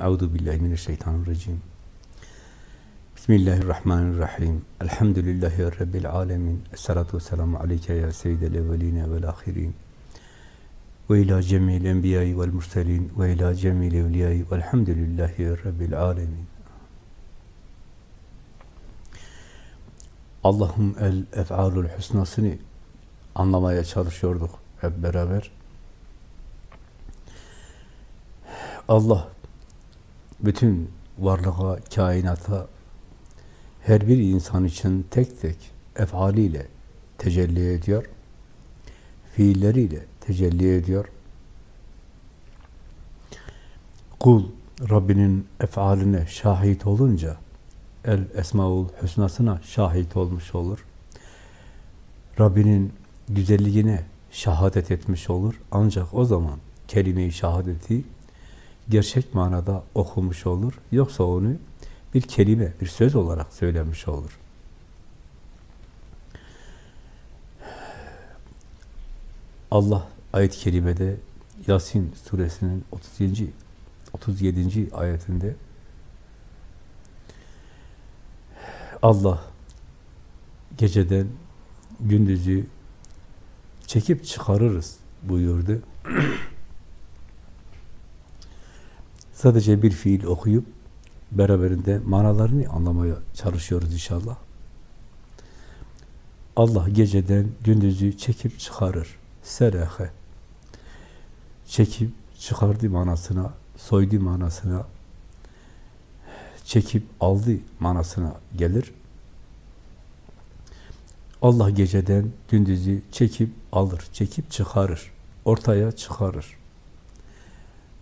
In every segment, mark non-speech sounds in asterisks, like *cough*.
Euzu billahi mineşşeytanirracim. Bismillahirrahmanirrahim. Elhamdülillahi rabbil alamin. Essalatu vesselamu aleyke ya seyyidel evvelin ve'l ahirin. Ve ila cemil enbiya'i ve'l murselin ve ila cemil evliya'i ve'lhamdülillahi rabbil alamin. Allah'ın el ef'alul husnasını anlamaya çalışıyorduk hep beraber. Allah bütün varlığa, kainata, her bir insan için tek tek efaliyle tecelli ediyor. Fiilleriyle tecelli ediyor. Kul Rabbinin efaline şahit olunca el esmaul hüsnasına şahit olmuş olur. Rabbinin güzelliğine şahadet etmiş olur. Ancak o zaman kelime-i şahadeti gerçek manada okumuş olur. Yoksa onu bir kelime, bir söz olarak söylemiş olur. Allah ayet-i kerimede Yasin suresinin 37. 37. ayetinde Allah geceden gündüzü çekip çıkarırız buyurdu. *clears throat* Sadece bir fiil okuyup beraberinde manalarını anlamaya çalışıyoruz inşallah. Allah geceden gündüzü çekip çıkarır. Serehe. Çekip çıkardı manasına, soydu manasına, çekip aldı manasına gelir. Allah geceden gündüzü çekip alır, çekip çıkarır, ortaya çıkarır.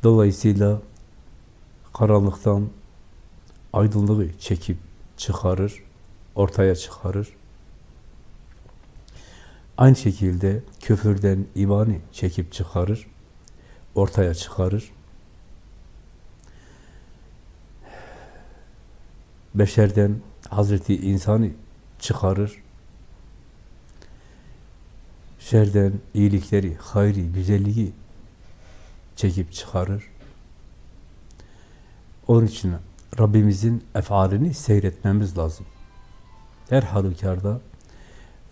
Dolayısıyla karanlıktan aydınlığı çekip çıkarır, ortaya çıkarır. Aynı şekilde küfürden imanı çekip çıkarır, ortaya çıkarır. Beşerden Hazreti insanı çıkarır. Şerden iyilikleri, hayri, güzelliği çekip çıkarır. Onun için Rabbimizin efalini seyretmemiz lazım. Her halükarda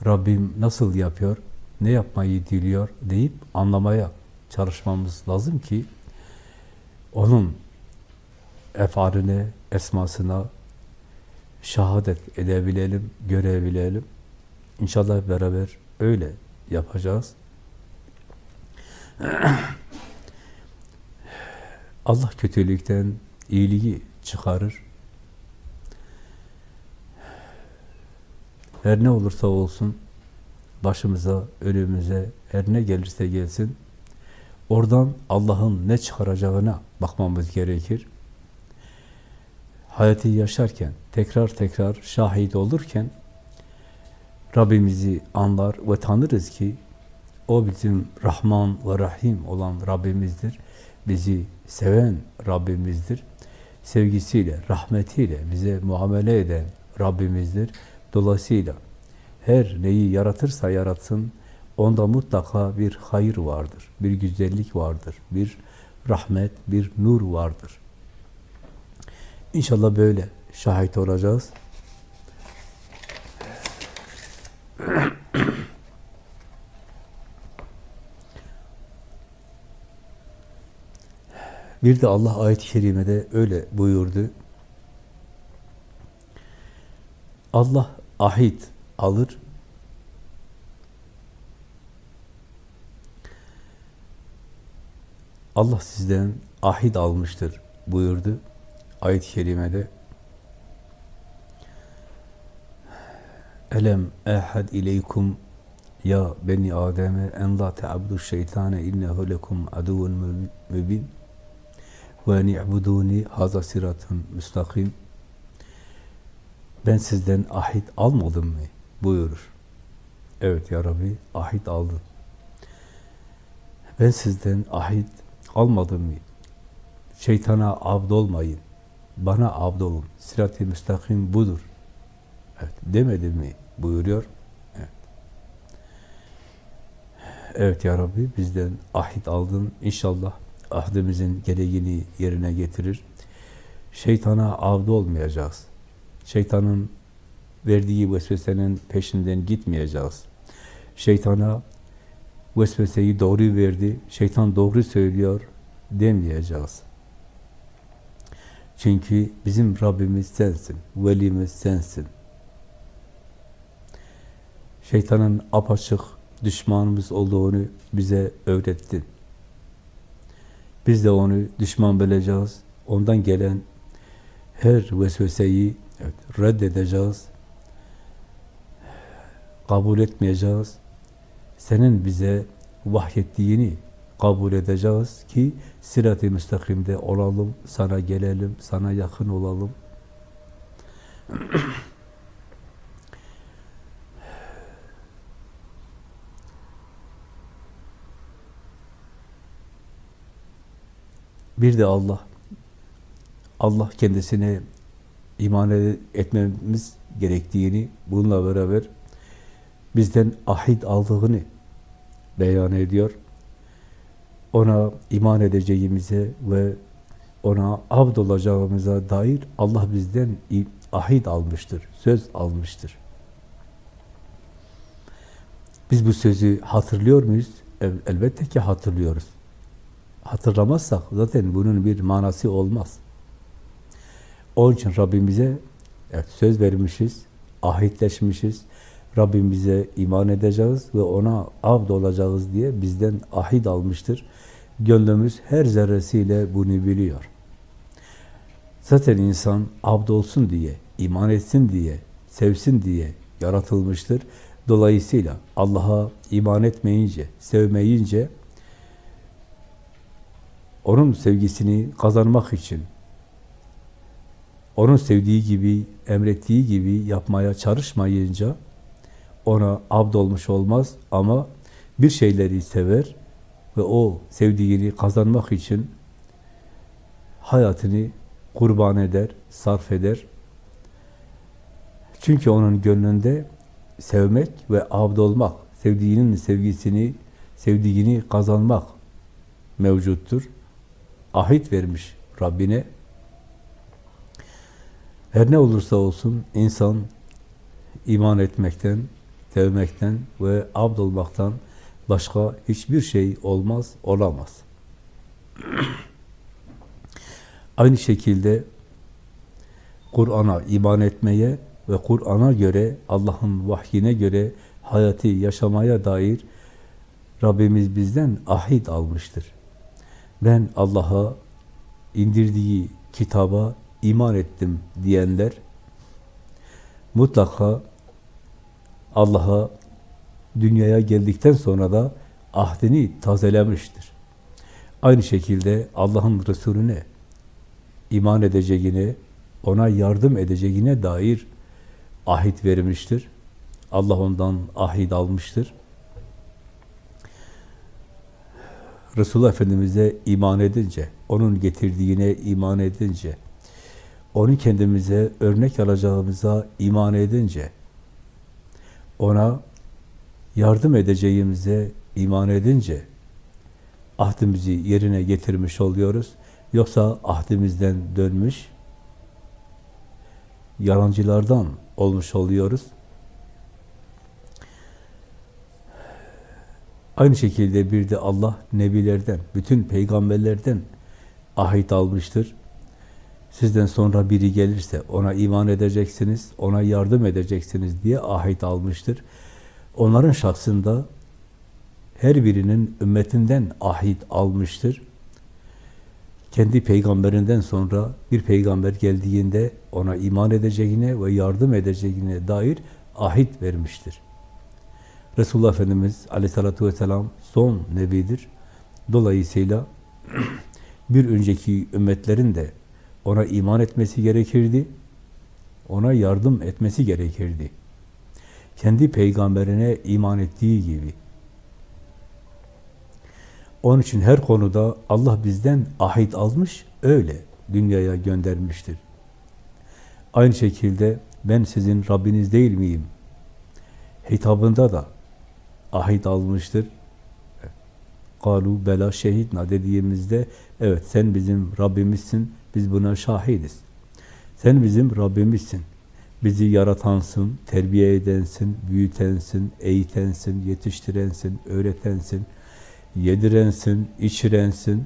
Rabbim nasıl yapıyor, ne yapmayı diliyor deyip anlamaya çalışmamız lazım ki onun efaline, esmasına şahadet edebilelim, görebilelim. İnşallah beraber öyle yapacağız. *clears throat* Allah kötülükten iyiliği çıkarır. Her ne olursa olsun başımıza, önümüze, her ne gelirse gelsin oradan Allah'ın ne çıkaracağına bakmamız gerekir. Hayatı yaşarken, tekrar tekrar şahit olurken Rabbimizi anlar ve tanırız ki o bizim Rahman ve Rahim olan Rabbimizdir. Bizi seven Rabbimizdir sevgisiyle, rahmetiyle bize muamele eden Rabbimizdir. Dolayısıyla her neyi yaratırsa yaratsın, onda mutlaka bir hayır vardır, bir güzellik vardır, bir rahmet, bir nur vardır. İnşallah böyle şahit olacağız. Bir de Allah ayet-i kerimede öyle buyurdu. Allah ahit alır. Allah sizden ahit almıştır buyurdu ayet-i kerimede. Elem ehad ileykum ya beni Adem'e en la te'abdu şeytane innehu lekum aduvun mübin ve ni'buduni haza siratun müstakim. Ben sizden ahit almadım mı? buyurur. Evet ya Rabbi, ahit aldım. Ben sizden ahit almadım mı? Şeytana abd olmayın. Bana abd olun. Sirat-i müstakim budur. Evet, demedim mi? buyuruyor. Evet. Evet ya Rabbi, bizden ahit aldın. İnşallah ahdimizin gereğini yerine getirir. Şeytana avda olmayacağız. Şeytanın verdiği vesvesenin peşinden gitmeyeceğiz. Şeytana vesveseyi doğru verdi, şeytan doğru söylüyor demeyeceğiz. Çünkü bizim Rabbimiz sensin, velimiz sensin. Şeytanın apaçık düşmanımız olduğunu bize öğrettin. Biz de onu düşman bileceğiz. Ondan gelen her vesveseyi evet, reddedeceğiz. Kabul etmeyeceğiz. Senin bize vahyettiğini kabul edeceğiz ki sirat-i müstakimde olalım, sana gelelim, sana yakın olalım. *clears throat* Bir de Allah, Allah kendisine iman etmemiz gerektiğini, bununla beraber bizden ahit aldığını beyan ediyor. Ona iman edeceğimize ve ona abd olacağımıza dair Allah bizden ahit almıştır, söz almıştır. Biz bu sözü hatırlıyor muyuz? elbette ki hatırlıyoruz. Hatırlamazsak zaten bunun bir manası olmaz. Onun için Rabbimize evet, söz vermişiz, ahitleşmişiz. Rabbimize iman edeceğiz ve ona abd olacağız diye bizden ahit almıştır. Gönlümüz her zerresiyle bunu biliyor. Zaten insan abd olsun diye, iman etsin diye, sevsin diye yaratılmıştır. Dolayısıyla Allah'a iman etmeyince, sevmeyince onun sevgisini kazanmak için onun sevdiği gibi, emrettiği gibi yapmaya çalışmayınca ona abd olmuş olmaz ama bir şeyleri sever ve o sevdiğini kazanmak için hayatını kurban eder, sarf eder. Çünkü onun gönlünde sevmek ve abd olmak, sevdiğinin sevgisini, sevdiğini kazanmak mevcuttur. Ahit vermiş Rabbine. Her ne olursa olsun insan iman etmekten, sevmekten ve abd olmaktan başka hiçbir şey olmaz, olamaz. *clears throat* Aynı şekilde Kur'an'a iman etmeye ve Kur'an'a göre, Allah'ın vahyine göre hayatı yaşamaya dair Rabbimiz bizden ahit almıştır. Ben Allah'a indirdiği kitaba iman ettim diyenler mutlaka Allah'a dünyaya geldikten sonra da ahdini tazelemiştir. Aynı şekilde Allah'ın Resulüne iman edeceğine, ona yardım edeceğine dair ahit vermiştir. Allah ondan ahit almıştır. Resulullah Efendimiz'e iman edince, onun getirdiğine iman edince, onu kendimize örnek alacağımıza iman edince, ona yardım edeceğimize iman edince ahdimizi yerine getirmiş oluyoruz. Yoksa ahdimizden dönmüş, yalancılardan olmuş oluyoruz. Aynı şekilde bir de Allah nebilerden, bütün peygamberlerden ahit almıştır. Sizden sonra biri gelirse ona iman edeceksiniz, ona yardım edeceksiniz diye ahit almıştır. Onların şahsında her birinin ümmetinden ahit almıştır. Kendi peygamberinden sonra bir peygamber geldiğinde ona iman edeceğine ve yardım edeceğine dair ahit vermiştir. Resulullah Efendimiz aleyhissalatü vesselam son nebidir. Dolayısıyla *clears throat* bir önceki ümmetlerin de ona iman etmesi gerekirdi. Ona yardım etmesi gerekirdi. Kendi peygamberine iman ettiği gibi. Onun için her konuda Allah bizden ahit almış, öyle dünyaya göndermiştir. Aynı şekilde ben sizin Rabbiniz değil miyim? Hitabında da ahit almıştır. Kalu bela şehitna dediğimizde evet sen bizim Rabbimizsin Biz buna şahidiz. Sen bizim Rabbimizsin. Bizi yaratansın, terbiye edensin, büyütensin, eğitensin, yetiştirensin, öğretensin, yedirensin, içirensin,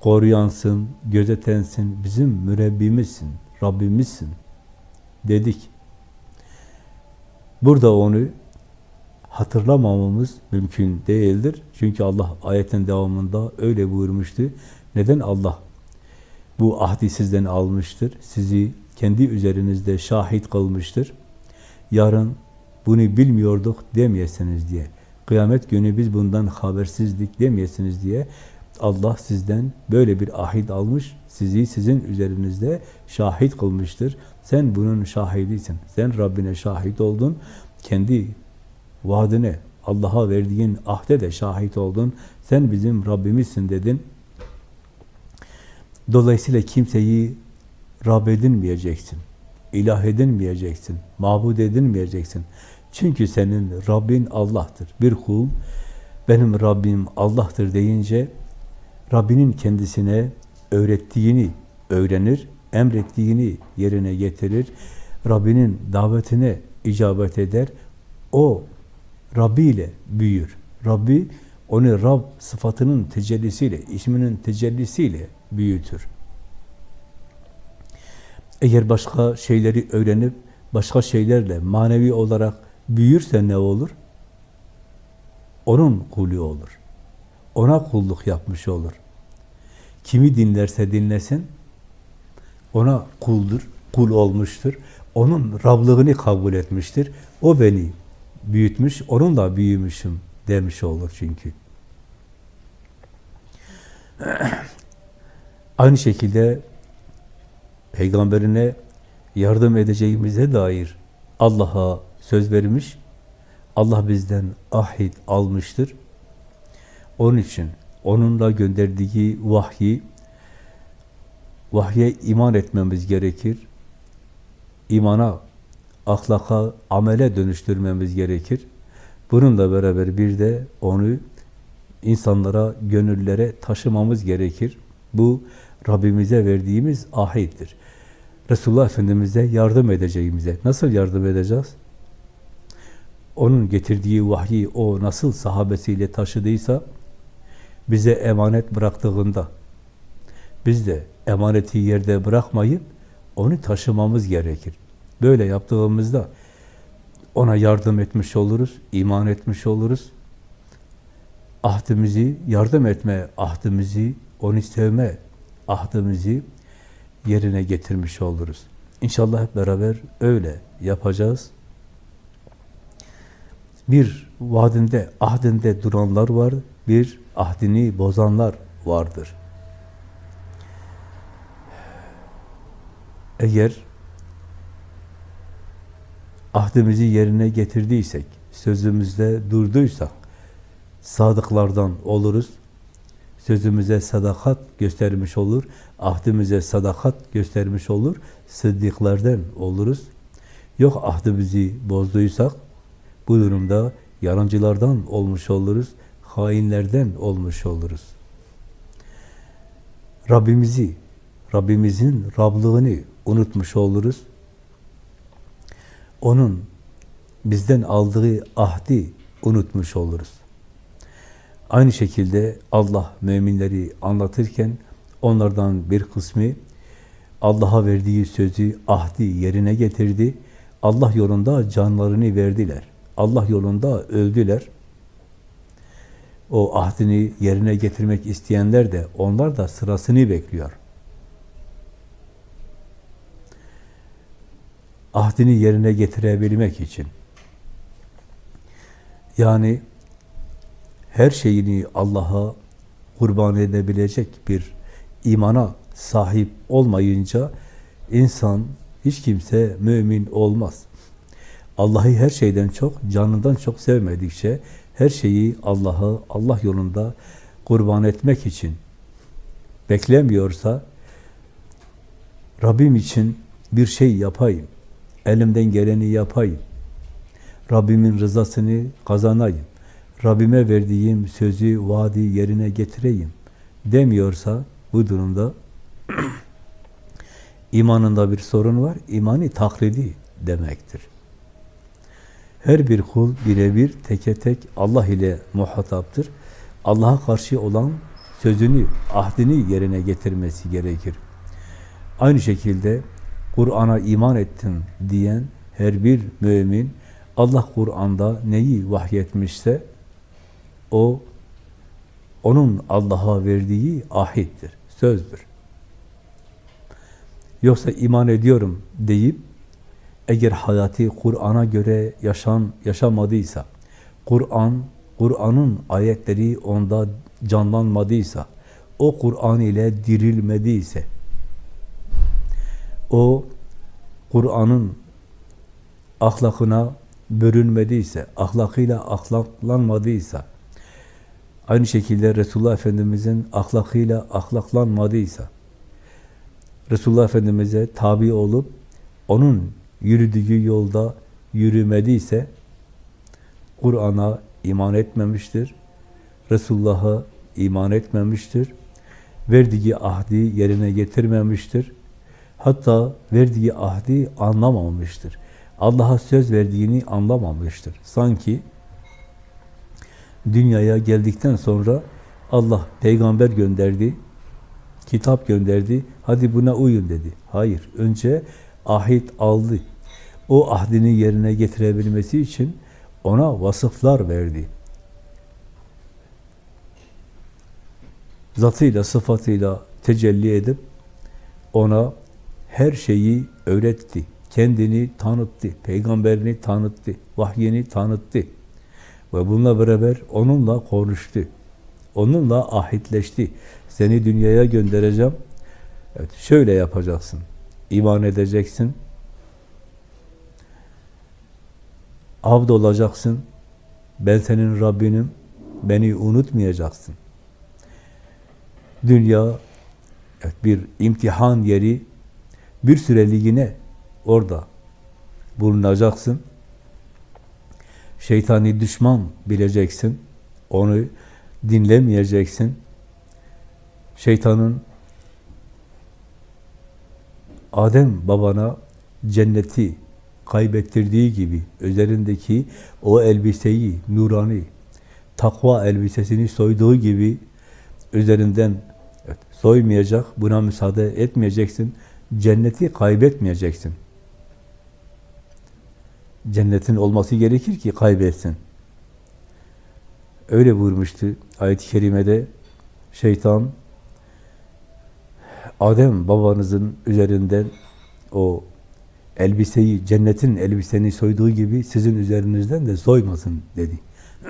koruyansın, gözetensin, bizim mürebbimizsin, Rabbimizsin dedik. Burada onu hatırlamamamız mümkün değildir. Çünkü Allah ayetin devamında öyle buyurmuştu. Neden Allah bu ahdi sizden almıştır? Sizi kendi üzerinizde şahit kılmıştır. Yarın bunu bilmiyorduk demeyesiniz diye. Kıyamet günü biz bundan habersizlik demeyesiniz diye Allah sizden böyle bir ahit almış, sizi sizin üzerinizde şahit kılmıştır. Sen bunun şahidisin. Sen Rabbine şahit oldun. Kendi vaadine, Allah'a verdiğin ahde de şahit oldun. Sen bizim Rabbimizsin dedin. Dolayısıyla kimseyi Rab edinmeyeceksin. İlah edinmeyeceksin. Mabud edinmeyeceksin. Çünkü senin Rabbin Allah'tır. Bir kul benim Rabbim Allah'tır deyince Rabbinin kendisine öğrettiğini öğrenir, emrettiğini yerine getirir, Rabbinin davetine icabet eder, o Rabbi ile büyür. Rabbi onu Rab sıfatının tecellisiyle, isminin tecellisiyle büyütür. Eğer başka şeyleri öğrenip başka şeylerle manevi olarak büyürse ne olur? Onun kulü olur. Ona kulluk yapmış olur. Kimi dinlerse dinlesin, ona kuldur, kul olmuştur. Onun Rablığını kabul etmiştir. O beni büyütmüş, onunla büyümüşüm demiş olur çünkü. *clears throat* Aynı şekilde peygamberine yardım edeceğimize dair Allah'a söz vermiş. Allah bizden ahit almıştır. Onun için onunla gönderdiği vahyi vahye iman etmemiz gerekir. İmana, ahlaka, amele dönüştürmemiz gerekir. Bununla beraber bir de onu insanlara, gönüllere taşımamız gerekir. Bu Rabbimize verdiğimiz ahittir. Resulullah Efendimiz'e yardım edeceğimize. Nasıl yardım edeceğiz? Onun getirdiği vahyi o nasıl sahabesiyle taşıdıysa bize emanet bıraktığında biz de emaneti yerde bırakmayıp onu taşımamız gerekir. Böyle yaptığımızda ona yardım etmiş oluruz, iman etmiş oluruz. Ahdimizi, yardım etme ahdimizi, onu sevme ahdimizi yerine getirmiş oluruz. İnşallah hep beraber öyle yapacağız. Bir vaadinde, ahdinde duranlar var, bir ahdini bozanlar vardır. Eğer ahdimizi yerine getirdiysek, sözümüzde durduysak, sadıklardan oluruz, sözümüze sadakat göstermiş olur, ahdimize sadakat göstermiş olur, sıddıklardan oluruz. Yok ahdimizi bozduysak, bu durumda yalancılardan olmuş oluruz, hainlerden olmuş oluruz. Rabbimizi, Rabbimizin Rablığını unutmuş oluruz. Onun bizden aldığı ahdi unutmuş oluruz. Aynı şekilde Allah müminleri anlatırken onlardan bir kısmı Allah'a verdiği sözü, ahdi yerine getirdi. Allah yolunda canlarını verdiler. Allah yolunda öldüler. O ahdini yerine getirmek isteyenler de onlar da sırasını bekliyor. Ahdini yerine getirebilmek için. Yani her şeyini Allah'a kurban edebilecek bir imana sahip olmayınca insan, hiç kimse mümin olmaz. Allah'ı her şeyden çok, canından çok sevmedikçe her şeyi Allah'a, Allah yolunda kurban etmek için beklemiyorsa Rabbim için bir şey yapayım, elimden geleni yapayım, Rabbimin rızasını kazanayım, Rabbime verdiğim sözü, vaadi yerine getireyim demiyorsa bu durumda *clears throat* imanında bir sorun var, imani taklidi demektir. Her bir kul birebir, teke tek Allah ile muhataptır. Allah'a karşı olan sözünü, ahdini yerine getirmesi gerekir. Aynı şekilde Kur'an'a iman ettim diyen her bir mümin Allah Kur'an'da neyi vahyetmişse o onun Allah'a verdiği ahittir, sözdür. Yoksa iman ediyorum deyip eğer hayatı Kur'an'a göre yaşan yaşamadıysa, Kur'an, Kur'an'ın ayetleri onda canlanmadıysa, o Kur'an ile dirilmediyse, o Kur'an'ın ahlakına bürünmediyse, ahlakıyla ahlaklanmadıysa, aynı şekilde Resulullah Efendimiz'in ahlakıyla ahlaklanmadıysa, Resulullah Efendimiz'e tabi olup, onun yürüdüğü yolda yürümediyse, Kur'an'a iman etmemiştir, Resulullah'a iman etmemiştir, verdiği ahdi yerine getirmemiştir, hatta verdiği ahdi anlamamıştır. Allah'a söz verdiğini anlamamıştır. Sanki dünyaya geldikten sonra Allah peygamber gönderdi, kitap gönderdi, hadi buna uyun dedi. Hayır, önce ahit aldı. O ahdini yerine getirebilmesi için ona vasıflar verdi. Zatıyla, sıfatıyla tecelli edip ona her şeyi öğretti. Kendini tanıttı, peygamberini tanıttı, vahyini tanıttı. Ve bununla beraber onunla konuştu. Onunla ahitleşti. Seni dünyaya göndereceğim. Evet, şöyle yapacaksın. İman edeceksin. Abd olacaksın. Ben senin Rabbinim. Beni unutmayacaksın. Dünya evet, bir imtihan yeri bir süreliğine orada bulunacaksın. Şeytani düşman bileceksin. Onu dinlemeyeceksin. Şeytanın Adem babana cenneti kaybettirdiği gibi üzerindeki o elbiseyi, nurani, takva elbisesini soyduğu gibi üzerinden evet, soymayacak, buna müsaade etmeyeceksin. Cenneti kaybetmeyeceksin. Cennetin olması gerekir ki kaybetsin. Öyle buyurmuştu ayet-i kerimede şeytan Adem babanızın üzerinden o elbiseyi, cennetin elbiseni soyduğu gibi sizin üzerinizden de soymasın dedi. *clears throat*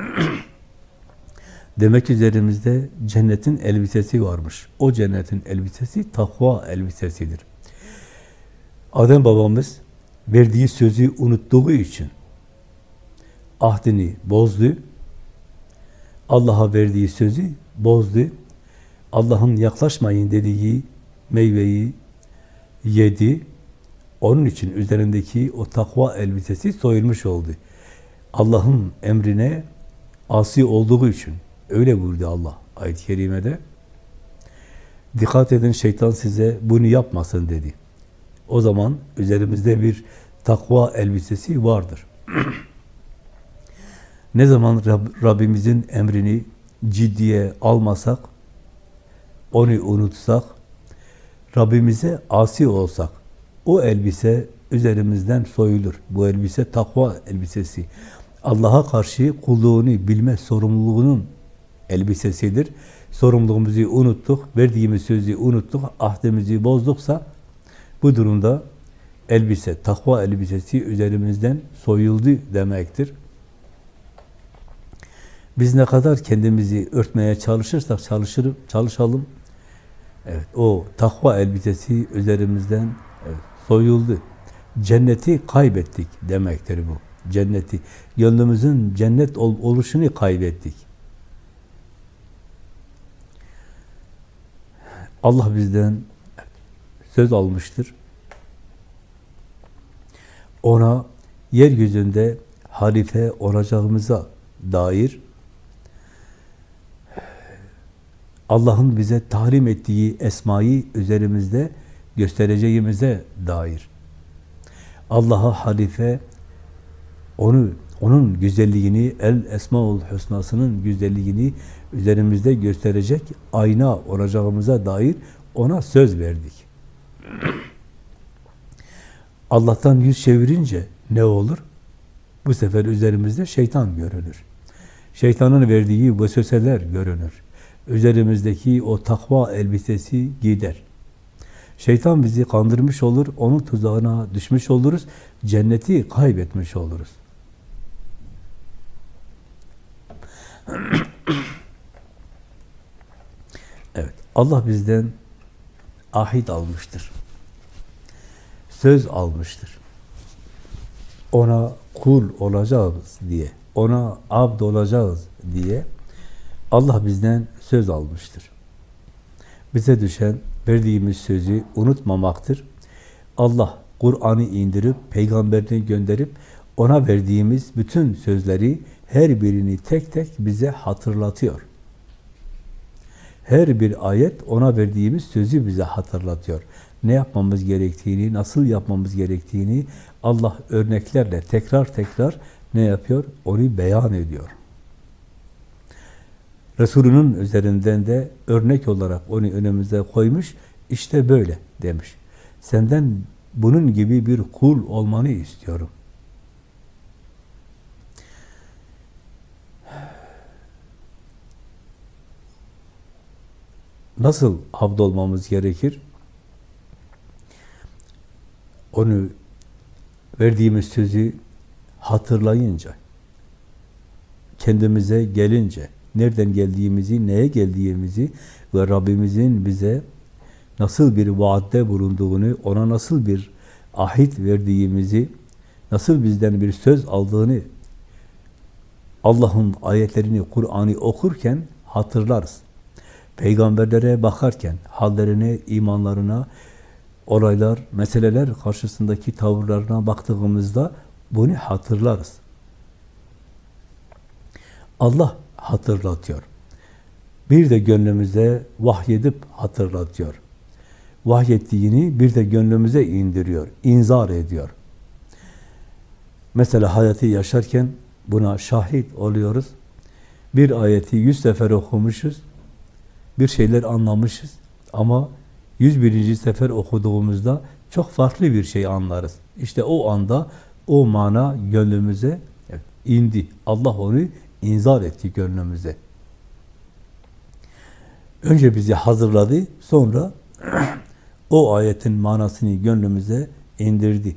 Demek üzerimizde cennetin elbisesi varmış. O cennetin elbisesi takva elbisesidir. Adem babamız verdiği sözü unuttuğu için ahdini bozdu. Allah'a verdiği sözü bozdu. Allah'ın yaklaşmayın dediği meyveyi yedi. Onun için üzerindeki o takva elbisesi soyulmuş oldu. Allah'ın emrine asi olduğu için. Öyle buyurdu Allah ayet-i kerimede. Dikkat edin şeytan size bunu yapmasın dedi. O zaman üzerimizde bir takva elbisesi vardır. *clears throat* ne zaman Rab, Rabbimizin emrini ciddiye almasak, onu unutsak, Rabbimize asi olsak, o elbise üzerimizden soyulur. Bu elbise takva elbisesi. Allah'a karşı kulluğunu bilme sorumluluğunun elbisesidir. Sorumluluğumuzu unuttuk, verdiğimiz sözü unuttuk, ahdimizi bozduksa bu durumda elbise, takva elbisesi üzerimizden soyuldu demektir. Biz ne kadar kendimizi örtmeye çalışırsak çalışır, çalışalım, evet, o takva elbisesi üzerimizden evet, soyuldu. Cenneti kaybettik demektir bu. Cenneti, gönlümüzün cennet ol, oluşunu kaybettik. Allah bizden söz almıştır. Ona yeryüzünde halife olacağımıza dair Allah'ın bize tahrim ettiği esmayı üzerimizde göstereceğimize dair. Allah'a halife onu onun güzelliğini, el esmaul husnasının güzelliğini üzerimizde gösterecek ayna olacağımıza dair ona söz verdik. Allah'tan yüz çevirince ne olur? Bu sefer üzerimizde şeytan görünür. Şeytanın verdiği vesveseler görünür. Üzerimizdeki o takva elbisesi gider. Şeytan bizi kandırmış olur, onun tuzağına düşmüş oluruz, cenneti kaybetmiş oluruz. Evet, Allah bizden ahit almıştır. Söz almıştır. Ona kul olacağız diye, ona abd olacağız diye Allah bizden söz almıştır. Bize düşen verdiğimiz sözü unutmamaktır. Allah Kur'an'ı indirip, peygamberini gönderip, ona verdiğimiz bütün sözleri, her birini tek tek bize hatırlatıyor. Her bir ayet ona verdiğimiz sözü bize hatırlatıyor. Ne yapmamız gerektiğini, nasıl yapmamız gerektiğini Allah örneklerle tekrar tekrar ne yapıyor? Onu beyan ediyor. Resulünün üzerinden de örnek olarak onu önümüze koymuş. İşte böyle demiş. Senden bunun gibi bir kul olmanı istiyorum. Nasıl abd olmamız gerekir? Onu verdiğimiz sözü hatırlayınca, kendimize gelince, nereden geldiğimizi, neye geldiğimizi ve Rabbimizin bize nasıl bir vaatte bulunduğunu, ona nasıl bir ahit verdiğimizi, nasıl bizden bir söz aldığını, Allah'ın ayetlerini, Kur'an'ı okurken hatırlarız. Peygamberlere bakarken, hallerine, imanlarına, olaylar, meseleler karşısındaki tavırlarına baktığımızda bunu hatırlarız. Allah hatırlatıyor. Bir de gönlümüze vahyedip hatırlatıyor. Vahyettiğini bir de gönlümüze indiriyor, inzar ediyor. Mesela hayatı yaşarken buna şahit oluyoruz. Bir ayeti yüz sefer okumuşuz, bir şeyler anlamışız ama yüz birinci sefer okuduğumuzda çok farklı bir şey anlarız. İşte o anda o mana gönlümüze indi. Allah onu inzar etti gönlümüze. Önce bizi hazırladı, sonra *clears throat* o ayetin manasını gönlümüze indirdi.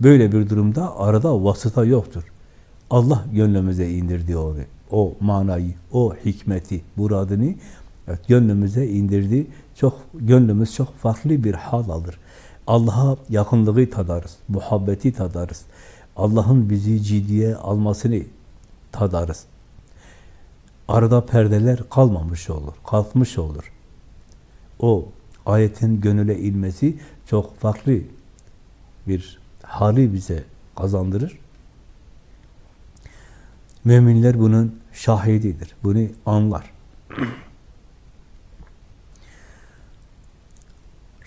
Böyle bir durumda arada vasıta yoktur. Allah gönlümüze indirdi onu. O manayı, o hikmeti, muradını evet, gönlümüze indirdi. Çok Gönlümüz çok farklı bir hal alır. Allah'a yakınlığı tadarız, muhabbeti tadarız. Allah'ın bizi ciddiye almasını tadarız. Arada perdeler kalmamış olur, kalkmış olur. O ayetin gönüle inmesi çok farklı bir hali bize kazandırır. Müminler bunun şahididir. Bunu anlar.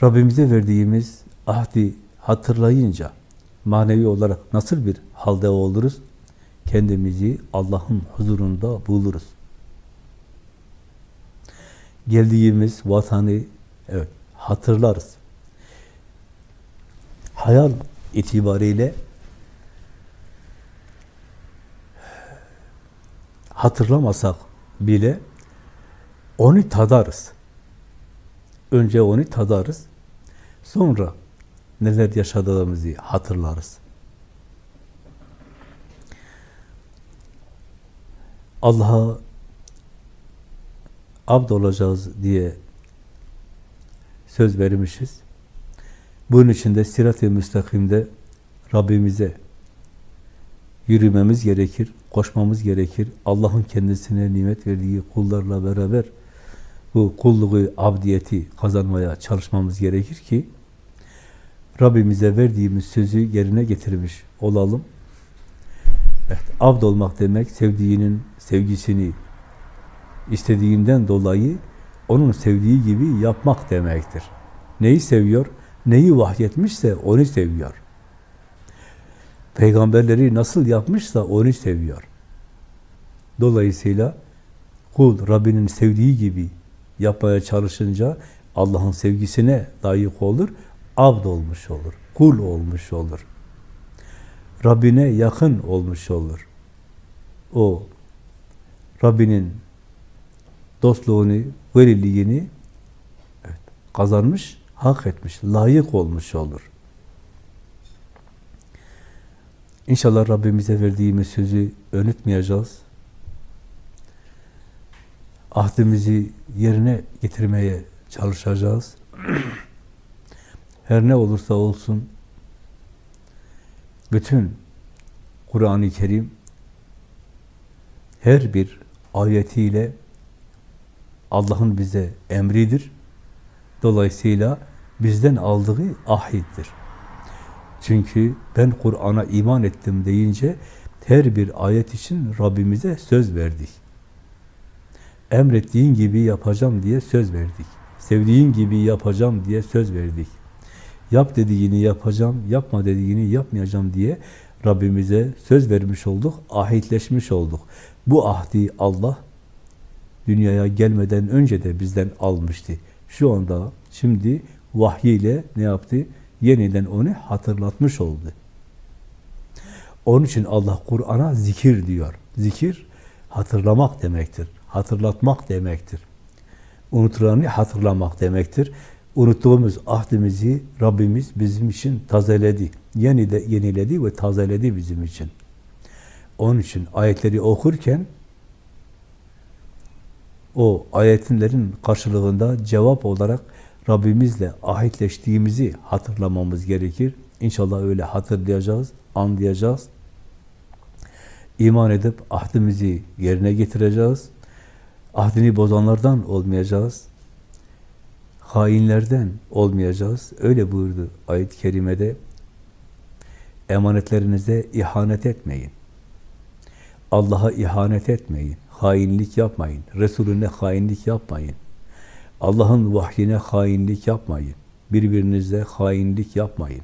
Rabbimize verdiğimiz ahdi hatırlayınca manevi olarak nasıl bir halde oluruz? Kendimizi Allah'ın huzurunda buluruz. Geldiğimiz vatanı evet hatırlarız. Hayal itibariyle hatırlamasak bile onu tadarız. Önce onu tadarız. Sonra neler yaşadığımızı hatırlarız. Allah'a abd olacağız diye söz vermişiz. Bunun için de sirat-i müstakimde Rabbimize yürümemiz gerekir, koşmamız gerekir. Allah'ın kendisine nimet verdiği kullarla beraber bu kulluğu, abdiyeti kazanmaya çalışmamız gerekir ki Rabbimize verdiğimiz sözü yerine getirmiş olalım. Evet, abd olmak demek sevdiğinin sevgisini istediğinden dolayı onun sevdiği gibi yapmak demektir. Neyi seviyor? Neyi vahyetmişse onu seviyor. Peygamberleri nasıl yapmışsa onu seviyor. Dolayısıyla kul Rabbinin sevdiği gibi yapmaya çalışınca Allah'ın sevgisine layık olur, abd olmuş olur, kul olmuş olur. Rabbine yakın olmuş olur. O Rabbinin dostluğunu, veliliğini evet, kazanmış, hak etmiş, layık olmuş olur. İnşallah Rabbimize verdiğimiz sözü unutmayacağız. Ahdimizi yerine getirmeye çalışacağız. Her ne olursa olsun bütün Kur'an-ı Kerim her bir ayetiyle Allah'ın bize emridir. Dolayısıyla bizden aldığı ahittir. Çünkü ben Kur'an'a iman ettim deyince her bir ayet için Rabbimize söz verdik. Emrettiğin gibi yapacağım diye söz verdik. Sevdiğin gibi yapacağım diye söz verdik. Yap dediğini yapacağım, yapma dediğini yapmayacağım diye Rabbimize söz vermiş olduk, ahitleşmiş olduk. Bu ahdi Allah dünyaya gelmeden önce de bizden almıştı. Şu anda, şimdi vahyiyle ne yaptı? Yeniden onu hatırlatmış oldu. Onun için Allah Kur'an'a zikir diyor. Zikir, hatırlamak demektir. Hatırlatmak demektir. Unutulanı hatırlamak demektir. Unuttuğumuz ahdimizi Rabbimiz bizim için tazeledi. Yeni de yeniledi ve tazeledi bizim için. Onun için ayetleri okurken o ayetlerin karşılığında cevap olarak Rabbimizle ahitleştiğimizi hatırlamamız gerekir. İnşallah öyle hatırlayacağız, anlayacağız. İman edip ahdimizi yerine getireceğiz. Ahdini bozanlardan olmayacağız. Hainlerden olmayacağız. Öyle buyurdu ayet-i kerimede. Emanetlerinize ihanet etmeyin. Allah'a ihanet etmeyin. Hainlik yapmayın. Resulüne hainlik yapmayın. Allah'ın vahyine hainlik yapmayın. Birbirinize hainlik yapmayın.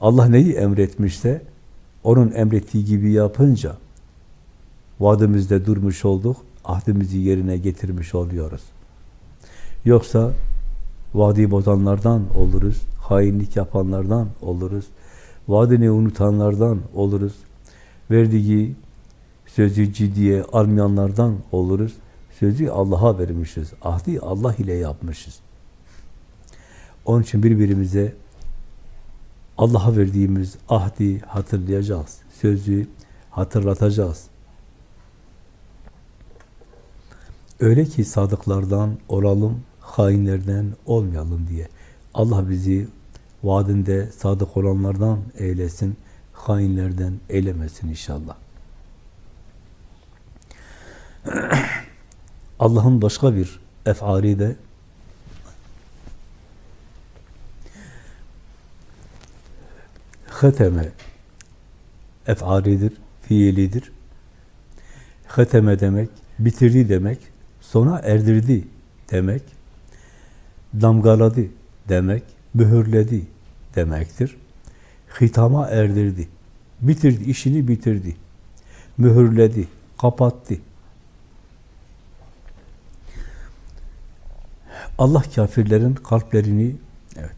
Allah neyi emretmişse onun emrettiği gibi yapınca vaadimizde durmuş olduk, ahdimizi yerine getirmiş oluyoruz. Yoksa vaadi bozanlardan oluruz, hainlik yapanlardan oluruz, vaadini unutanlardan oluruz, verdiği sözü ciddiye almayanlardan oluruz. Sözü Allah'a vermişiz. Ahdi Allah ile yapmışız. Onun için birbirimize Allah'a verdiğimiz ahdi hatırlayacağız. Sözü hatırlatacağız. Öyle ki sadıklardan olalım, hainlerden olmayalım diye. Allah bizi vaadinde sadık olanlardan eylesin, hainlerden eylemesin inşallah. *clears throat* Allah'ın başka bir efali de hateme efalidir, fiilidir. Hateme demek, bitirdi demek, sona erdirdi demek, damgaladı demek, mühürledi demektir. Hitama erdirdi, bitirdi, işini bitirdi, mühürledi, kapattı. Allah kafirlerin kalplerini evet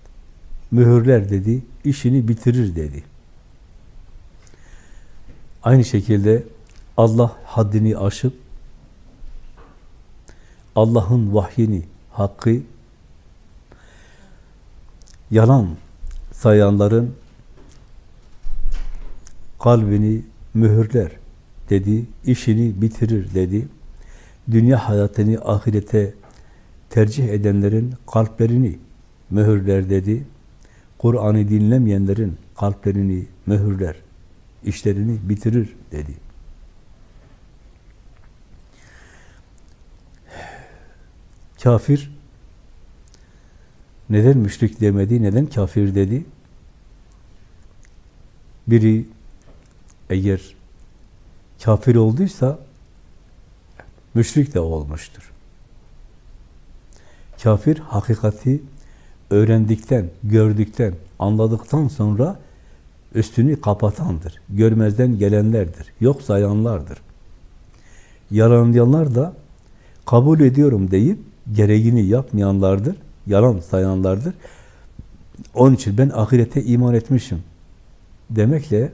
mühürler dedi, işini bitirir dedi. Aynı şekilde Allah haddini aşıp Allah'ın vahyini, hakkı yalan sayanların kalbini mühürler dedi, işini bitirir dedi. Dünya hayatını ahirete tercih edenlerin kalplerini mühürler dedi. Kur'an'ı dinlemeyenlerin kalplerini mühürler, işlerini bitirir dedi. Kafir neden müşrik demedi, neden kafir dedi? Biri eğer kafir olduysa müşrik de olmuştur. Kafir hakikati öğrendikten, gördükten, anladıktan sonra üstünü kapatandır. Görmezden gelenlerdir. Yok sayanlardır. Yalanlayanlar da kabul ediyorum deyip gereğini yapmayanlardır. Yalan sayanlardır. Onun için ben ahirete iman etmişim demekle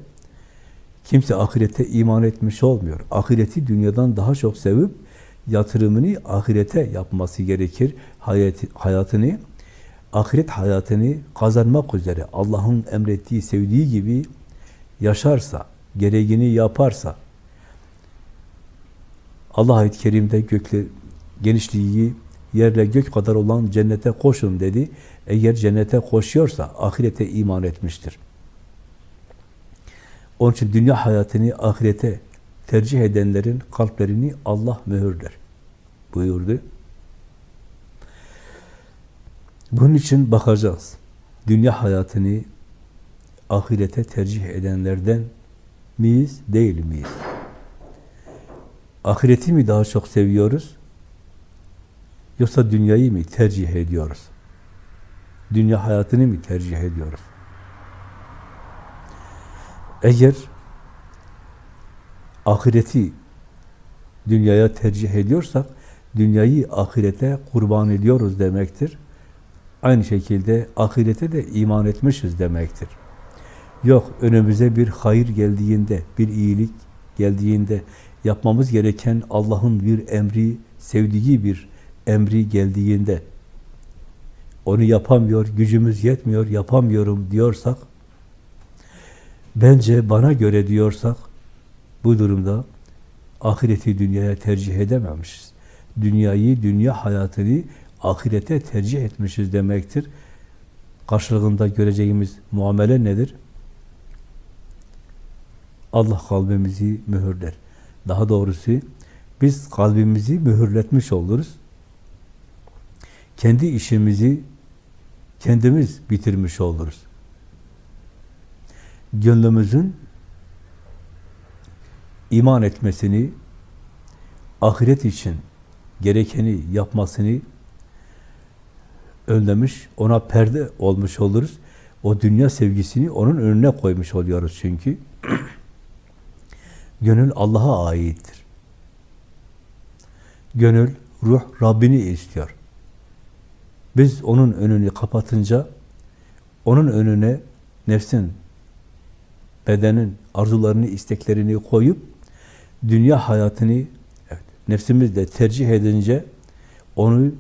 kimse ahirete iman etmiş olmuyor. Ahireti dünyadan daha çok sevip yatırımını ahirete yapması gerekir. Hayat, hayatını, ahiret hayatını kazanmak üzere Allah'ın emrettiği, sevdiği gibi yaşarsa, gereğini yaparsa, Allah ayet-i kerimde gökle, genişliği yerle gök kadar olan cennete koşun dedi. Eğer cennete koşuyorsa ahirete iman etmiştir. Onun için dünya hayatını ahirete tercih edenlerin kalplerini Allah mühürler buyurdu. Bunun için bakacağız. Dünya hayatını ahirete tercih edenlerden miyiz, değil miyiz? Ahireti mi daha çok seviyoruz? Yoksa dünyayı mı tercih ediyoruz? Dünya hayatını mı tercih ediyoruz? Eğer ahireti dünyaya tercih ediyorsak, dünyayı ahirete kurban ediyoruz demektir. Aynı şekilde ahirete de iman etmişiz demektir. Yok, önümüze bir hayır geldiğinde, bir iyilik geldiğinde, yapmamız gereken Allah'ın bir emri, sevdiği bir emri geldiğinde, onu yapamıyor, gücümüz yetmiyor, yapamıyorum diyorsak, bence bana göre diyorsak, bu durumda ahireti dünyaya tercih edememişiz. Dünyayı, dünya hayatını ahirete tercih etmişiz demektir. Karşılığında göreceğimiz muamele nedir? Allah kalbimizi mühürler. Daha doğrusu biz kalbimizi mühürletmiş oluruz. Kendi işimizi kendimiz bitirmiş oluruz. Gönlümüzün iman etmesini, ahiret için gerekeni yapmasını önlemiş, ona perde olmuş oluruz. O dünya sevgisini onun önüne koymuş oluyoruz çünkü. *clears throat* Gönül Allah'a aittir. Gönül, ruh Rabbini istiyor. Biz onun önünü kapatınca, onun önüne nefsin, bedenin arzularını, isteklerini koyup, dünya hayatını evet, nefsimizle tercih edince, onu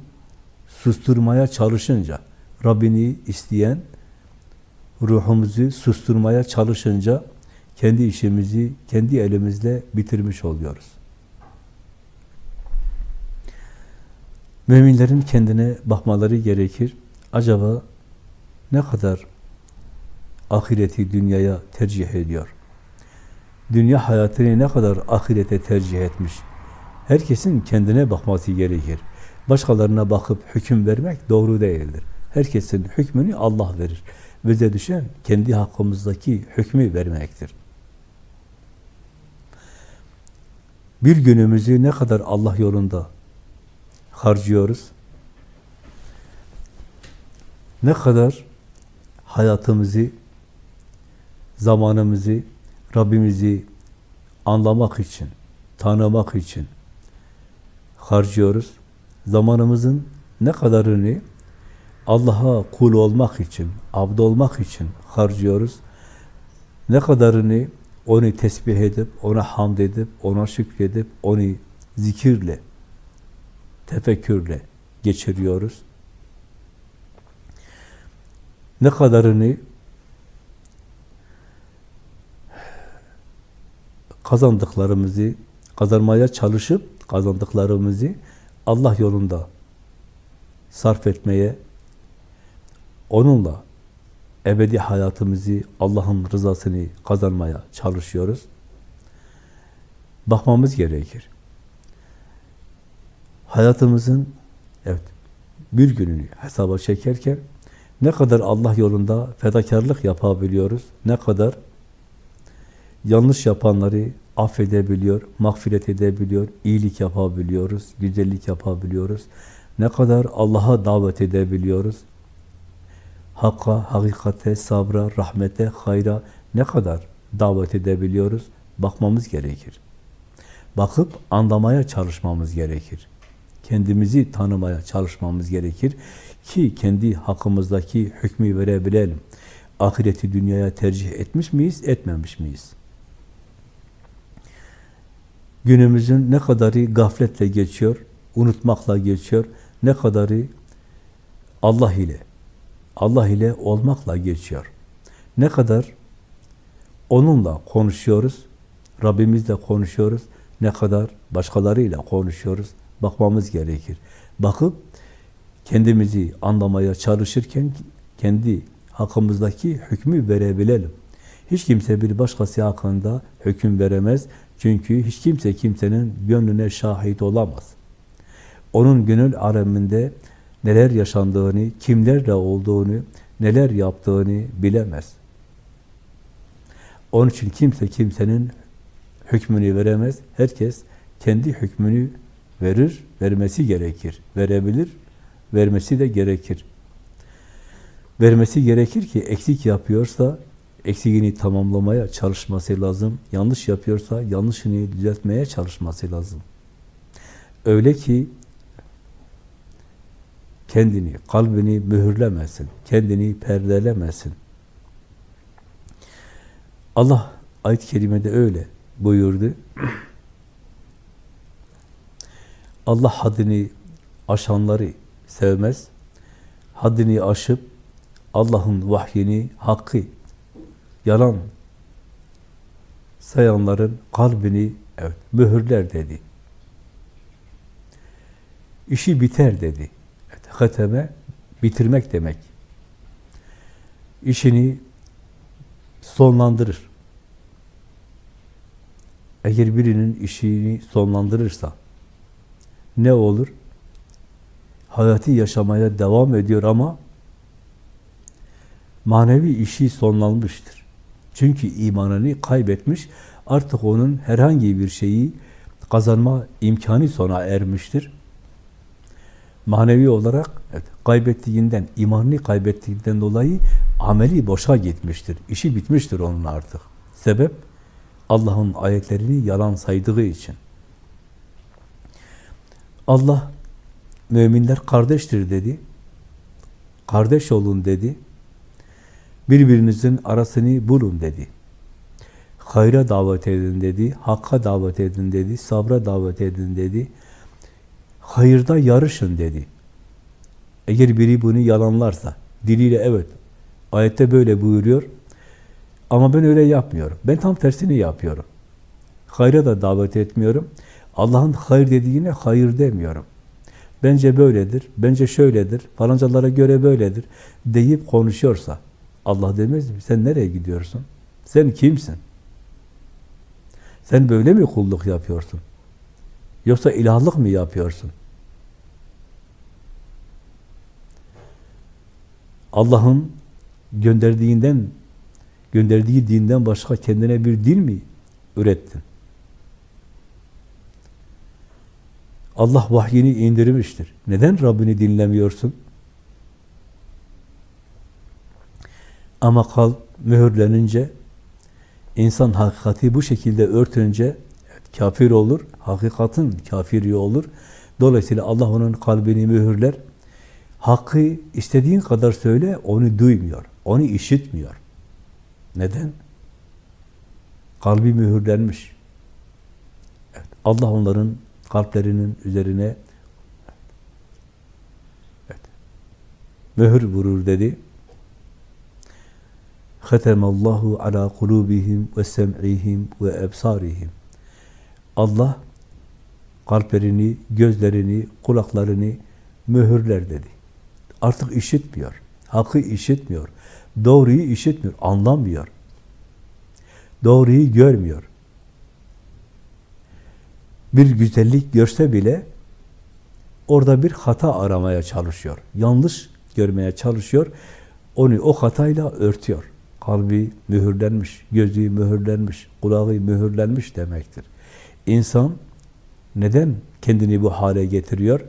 susturmaya çalışınca, Rabbini isteyen, ruhumuzu susturmaya çalışınca, kendi işimizi kendi elimizle bitirmiş oluyoruz. Müminlerin kendine bakmaları gerekir. Acaba ne kadar ahireti dünyaya tercih ediyor? Dünya hayatını ne kadar ahirete tercih etmiş? Herkesin kendine bakması gerekir. Başkalarına bakıp hüküm vermek doğru değildir. Herkesin hükmünü Allah verir. Bize düşen kendi hakkımızdaki hükmü vermektir. Bir günümüzü ne kadar Allah yolunda harcıyoruz? Ne kadar hayatımızı, zamanımızı, Rabbimizi anlamak için, tanımak için harcıyoruz? Zamanımızın ne kadarını Allah'a kul olmak için, abd olmak için harcıyoruz? Ne kadarını onu tesbih edip, ona hamd edip, ona şükredip, onu zikirle, tefekkürle geçiriyoruz. Ne kadarını kazandıklarımızı kazanmaya çalışıp kazandıklarımızı Allah yolunda sarf etmeye, onunla ebedi hayatımızı, Allah'ın rızasını kazanmaya çalışıyoruz. Bakmamız gerekir. Hayatımızın evet bir gününü hesaba çekerken ne kadar Allah yolunda fedakarlık yapabiliyoruz, ne kadar yanlış yapanları affedebiliyor, mağfiret edebiliyor, iyilik yapabiliyoruz, güzellik yapabiliyoruz. Ne kadar Allah'a davet edebiliyoruz? Hakka, hakikate, sabra, rahmete, hayra ne kadar davet edebiliyoruz? Bakmamız gerekir. Bakıp anlamaya çalışmamız gerekir. Kendimizi tanımaya çalışmamız gerekir ki kendi hakkımızdaki hükmü verebilelim. Ahireti dünyaya tercih etmiş miyiz, etmemiş miyiz? Günümüzün ne kadarı gafletle geçiyor, unutmakla geçiyor, ne kadarı Allah ile, Allah ile olmakla geçiyor. Ne kadar onunla konuşuyoruz, Rabbimizle konuşuyoruz, ne kadar başkalarıyla konuşuyoruz, bakmamız gerekir. Bakıp kendimizi anlamaya çalışırken kendi hakkımızdaki hükmü verebilelim. Hiç kimse bir başkası hakkında hüküm veremez. Çünkü hiç kimse kimsenin gönlüne şahit olamaz. Onun gönül aleminde neler yaşandığını, kimlerle olduğunu, neler yaptığını bilemez. Onun için kimse kimsenin hükmünü veremez. Herkes kendi hükmünü verir, vermesi gerekir. Verebilir, vermesi de gerekir. Vermesi gerekir ki eksik yapıyorsa eksiğini tamamlamaya çalışması lazım. Yanlış yapıyorsa yanlışını düzeltmeye çalışması lazım. Öyle ki kendini, kalbini mühürlemesin, kendini perdelemesin. Allah ayet-i kerimede öyle buyurdu. *clears throat* Allah haddini aşanları sevmez. Haddini aşıp Allah'ın vahyini, hakkı yalan sayanların kalbini evet, mühürler dedi. İşi biter dedi. Evet, hateme bitirmek demek. İşini sonlandırır. Eğer birinin işini sonlandırırsa ne olur? Hayatı yaşamaya devam ediyor ama manevi işi sonlanmıştır. Çünkü imanını kaybetmiş, artık onun herhangi bir şeyi kazanma imkanı sona ermiştir. Manevi olarak evet, kaybettiğinden, imanını kaybettiğinden dolayı ameli boşa gitmiştir. İşi bitmiştir onun artık. Sebep Allah'ın ayetlerini yalan saydığı için. Allah müminler kardeştir dedi. Kardeş olun dedi. Birbirinizin arasını bulun dedi. Hayra davet edin dedi. Hakka davet edin dedi. Sabra davet edin dedi. Hayırda yarışın dedi. Eğer biri bunu yalanlarsa, diliyle evet, ayette böyle buyuruyor ama ben öyle yapmıyorum. Ben tam tersini yapıyorum. Hayra da davet etmiyorum. Allah'ın hayır dediğine hayır demiyorum. Bence böyledir, bence şöyledir, falancalara göre böyledir deyip konuşuyorsa Allah demez mi? Sen nereye gidiyorsun? Sen kimsin? Sen böyle mi kulluk yapıyorsun? Yoksa ilahlık mı yapıyorsun? Allah'ın gönderdiğinden, gönderdiği dinden başka kendine bir din mi ürettin? Allah vahyini indirmiştir. Neden Rabbini dinlemiyorsun? Ama kalp mühürlenince, insan hakikati bu şekilde örtünce kafir olur, hakikatin kafiri olur. Dolayısıyla Allah onun kalbini mühürler. Hakkı istediğin kadar söyle, onu duymuyor, onu işitmiyor. Neden? Kalbi mühürlenmiş. Evet, Allah onların kalplerinin üzerine evet, mühür vurur dedi. Allahu ala kulubihim ve sem'ihim ve ebsarihim. Allah kalplerini, gözlerini, kulaklarını mühürler dedi. Artık işitmiyor. Hakkı işitmiyor. Doğruyu işitmiyor, anlamıyor. Doğruyu görmüyor. Bir güzellik görse bile orada bir hata aramaya çalışıyor. Yanlış görmeye çalışıyor. Onu o hatayla örtüyor. Kalbi mühürlenmiş, gözü mühürlenmiş, kulağı mühürlenmiş demektir. İnsan neden kendini bu hale getiriyor?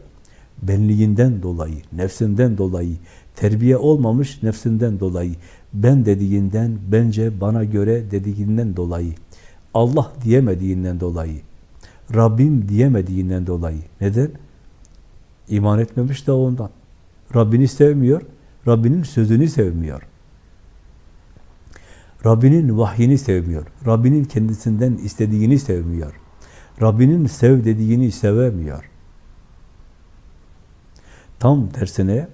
benliğinden dolayı, nefsinden dolayı, terbiye olmamış nefsinden dolayı, ben dediğinden, bence, bana göre dediğinden dolayı, Allah diyemediğinden dolayı, Rabbim diyemediğinden dolayı. Neden? İman etmemiş de ondan. Rabbini sevmiyor, Rabbinin sözünü sevmiyor. Rabbinin vahyini sevmiyor. Rabbinin kendisinden istediğini sevmiyor. Rabbinin sev dediğini sevemiyor. Tam tersine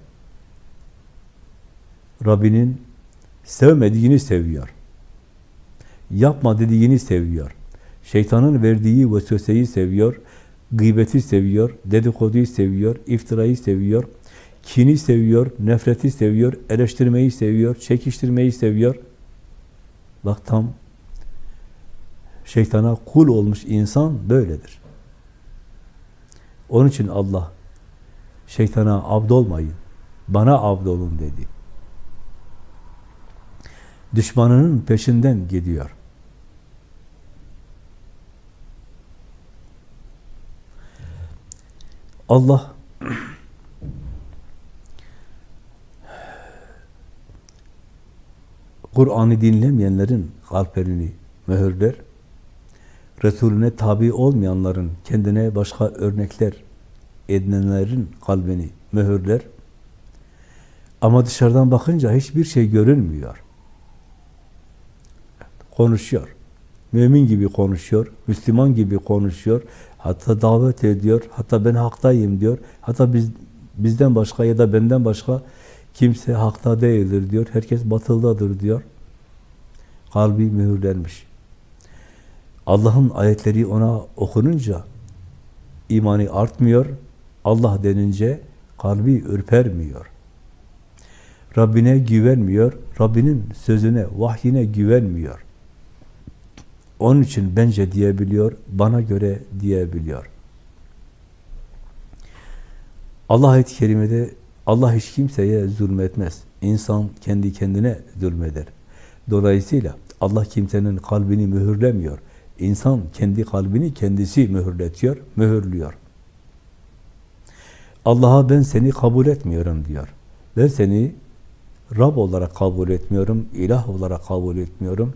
Rabbinin sevmediğini seviyor. Yapma dediğini seviyor. Şeytanın verdiği vesveseyi seviyor. Gıybeti seviyor, dedikoduyu seviyor, iftirayı seviyor, kini seviyor, nefreti seviyor, eleştirmeyi seviyor, çekiştirmeyi seviyor. Bak tam şeytana kul olmuş insan böyledir. Onun için Allah şeytana abdolmayın, bana abdolun dedi. Düşmanının peşinden gidiyor. Allah Kur'an'ı dinlemeyenlerin kalplerini mühürler. Resulüne tabi olmayanların, kendine başka örnekler edinenlerin kalbini mühürler. Ama dışarıdan bakınca hiçbir şey görünmüyor. Konuşuyor. Mümin gibi konuşuyor, Müslüman gibi konuşuyor, hatta davet ediyor, hatta ben haktayım diyor, hatta biz bizden başka ya da benden başka kimse hakta değildir diyor, herkes batıldadır diyor. Kalbi mühürlenmiş. Allah'ın ayetleri ona okununca imanı artmıyor, Allah denince kalbi ürpermiyor. Rabbine güvenmiyor, Rabbinin sözüne, vahyine güvenmiyor. Onun için bence diyebiliyor, bana göre diyebiliyor. Allah ayet-i kerimede Allah hiç kimseye zulmetmez. İnsan kendi kendine zulmeder. Dolayısıyla Allah kimsenin kalbini mühürlemiyor. İnsan kendi kalbini kendisi mühürletiyor, mühürlüyor. Allah'a ben seni kabul etmiyorum diyor. Ben seni Rab olarak kabul etmiyorum, ilah olarak kabul etmiyorum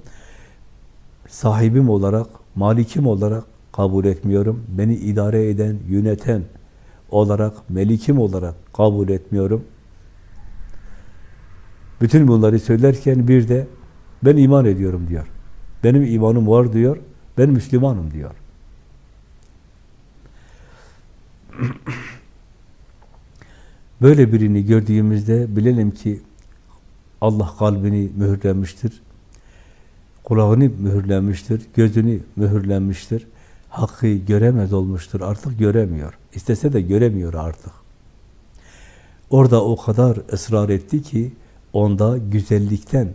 sahibim olarak, malikim olarak kabul etmiyorum. Beni idare eden, yöneten olarak, melikim olarak kabul etmiyorum. Bütün bunları söylerken bir de ben iman ediyorum diyor. Benim imanım var diyor. Ben Müslümanım diyor. Böyle birini gördüğümüzde bilelim ki Allah kalbini mühürlemiştir kulağını mühürlenmiştir, gözünü mühürlenmiştir. Hakkı göremez olmuştur, artık göremiyor. İstese de göremiyor artık. Orada o kadar ısrar etti ki, onda güzellikten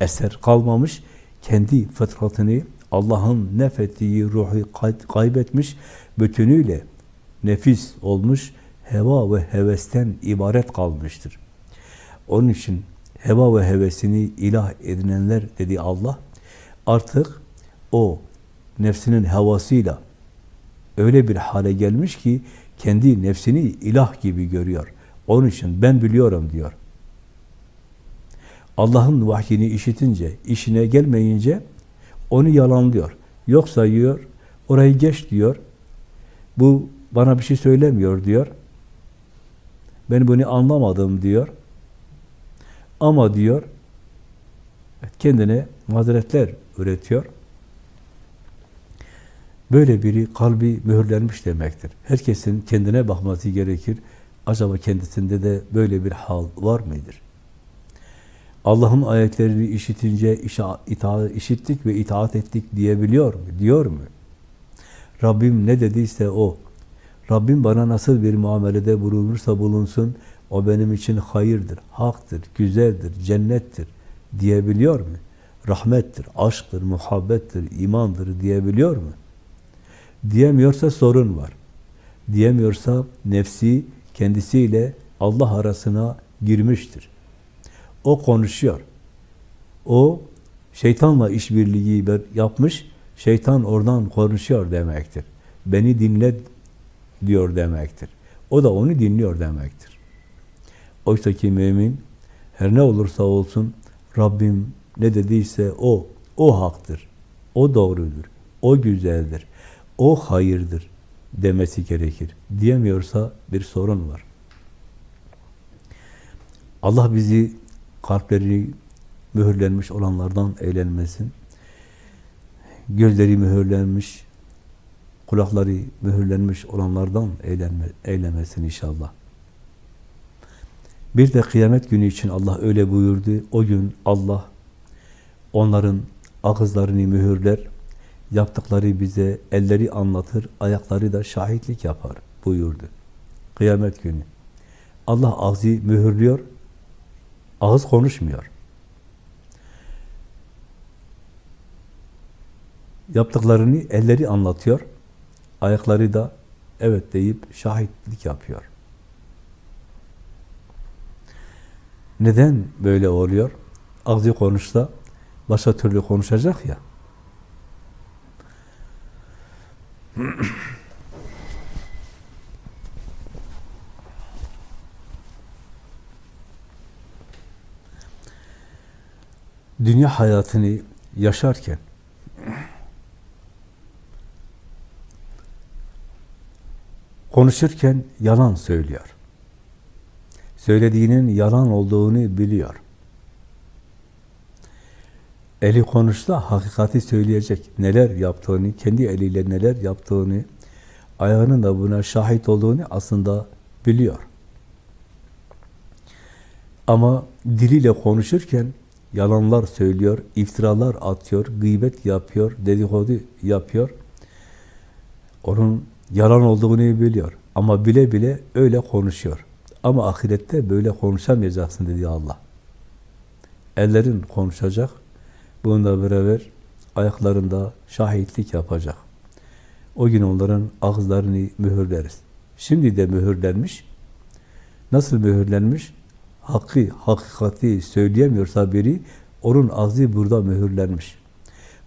eser kalmamış, kendi fıtratını, Allah'ın nefettiği ruhu kaybetmiş, bütünüyle nefis olmuş, heva ve hevesten ibaret kalmıştır. Onun için heva ve hevesini ilah edinenler dedi Allah, artık o nefsinin havasıyla öyle bir hale gelmiş ki kendi nefsini ilah gibi görüyor. Onun için ben biliyorum diyor. Allah'ın vahyini işitince, işine gelmeyince onu yalanlıyor. Yok sayıyor, orayı geç diyor. Bu bana bir şey söylemiyor diyor. Ben bunu anlamadım diyor. Ama diyor, kendine mazeretler üretiyor. Böyle biri kalbi mühürlenmiş demektir. Herkesin kendine bakması gerekir. Acaba kendisinde de böyle bir hal var mıdır? Allah'ın ayetlerini işitince itaat, işittik ve itaat ettik diyebiliyor mu? Diyor mu? Rabbim ne dediyse o. Rabbim bana nasıl bir muamelede bulunursa bulunsun, o benim için hayırdır, haktır, güzeldir, cennettir diyebiliyor mu? Rahmettir, aşktır, muhabbettir, imandır diyebiliyor mu? Diyemiyorsa sorun var. Diyemiyorsa nefsi kendisiyle Allah arasına girmiştir. O konuşuyor. O şeytanla işbirliği yapmış, şeytan oradan konuşuyor demektir. Beni dinle diyor demektir. O da onu dinliyor demektir. Oysa ki mümin her ne olursa olsun Rabbim ne dediyse o, o haktır, o doğrudur, o güzeldir, o hayırdır demesi gerekir. Diyemiyorsa bir sorun var. Allah bizi kalpleri mühürlenmiş olanlardan eğlenmesin. Gözleri mühürlenmiş, kulakları mühürlenmiş olanlardan eğlenme, eylemesin inşallah. Bir de kıyamet günü için Allah öyle buyurdu. O gün Allah onların ağızlarını mühürler, yaptıkları bize elleri anlatır, ayakları da şahitlik yapar buyurdu. Kıyamet günü. Allah ağzı mühürlüyor, ağız konuşmuyor. Yaptıklarını elleri anlatıyor, ayakları da evet deyip şahitlik yapıyor. Neden böyle oluyor? Ağzı konuşsa başka türlü konuşacak ya. Dünya hayatını yaşarken konuşurken yalan söylüyor. Söylediğinin yalan olduğunu biliyor. Eli konuşsa hakikati söyleyecek. Neler yaptığını, kendi eliyle neler yaptığını, ayağının da buna şahit olduğunu aslında biliyor. Ama diliyle konuşurken yalanlar söylüyor, iftiralar atıyor, gıybet yapıyor, dedikodu yapıyor. Onun yalan olduğunu biliyor. Ama bile bile öyle konuşuyor. Ama ahirette böyle konuşamayacaksın dedi Allah. Ellerin konuşacak, bununla beraber ayaklarında şahitlik yapacak. O gün onların ağızlarını mühürleriz. Şimdi de mühürlenmiş. Nasıl mühürlenmiş? Hakkı, hakikati söyleyemiyorsa biri, onun ağzı burada mühürlenmiş.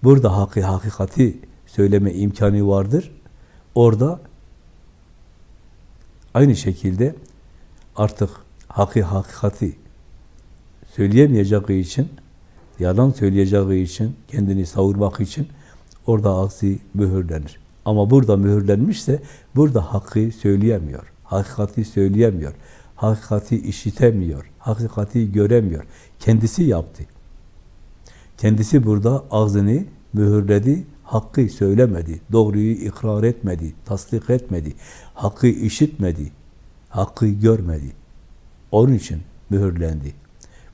Burada hakkı, hakikati söyleme imkanı vardır. Orada aynı şekilde artık hakkı, hakikati söyleyemeyeceği için, yalan söyleyeceği için, kendini savurmak için orada ağzı mühürlenir. Ama burada mühürlenmişse burada hakkı söyleyemiyor, hakikati söyleyemiyor, hakikati işitemiyor, hakikati göremiyor. Kendisi yaptı. Kendisi burada ağzını mühürledi, hakkı söylemedi, doğruyu ikrar etmedi, tasdik etmedi, hakkı işitmedi, hakkı görmedi. Onun için mühürlendi.